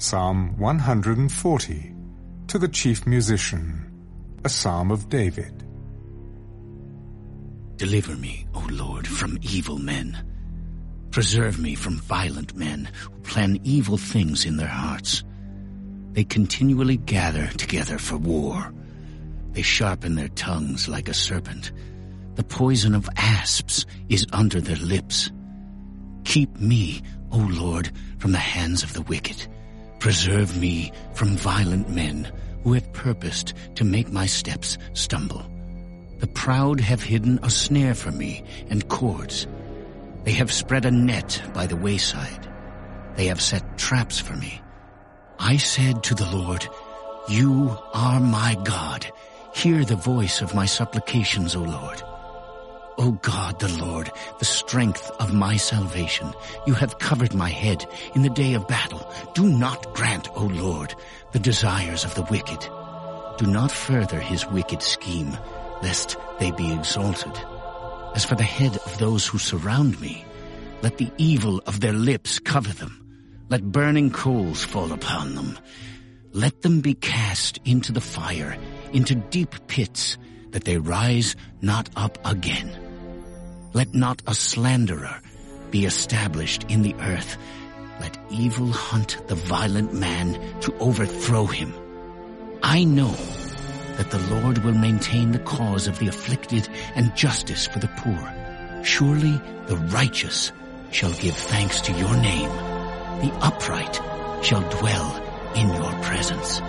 Psalm 140 To the Chief Musician, a Psalm of David. Deliver me, O Lord, from evil men. Preserve me from violent men who plan evil things in their hearts. They continually gather together for war. They sharpen their tongues like a serpent. The poison of asps is under their lips. Keep me, O Lord, from the hands of the wicked. Preserve me from violent men who have purposed to make my steps stumble. The proud have hidden a snare for me and cords. They have spread a net by the wayside. They have set traps for me. I said to the Lord, You are my God. Hear the voice of my supplications, O Lord. O God the Lord, the strength of my salvation, you have covered my head in the day of battle. Do not grant, O Lord, the desires of the wicked. Do not further his wicked scheme, lest they be exalted. As for the head of those who surround me, let the evil of their lips cover them. Let burning coals fall upon them. Let them be cast into the fire, into deep pits, that they rise not up again. Let not a slanderer be established in the earth. Let evil hunt the violent man to overthrow him. I know that the Lord will maintain the cause of the afflicted and justice for the poor. Surely the righteous shall give thanks to your name. The upright shall dwell in your presence.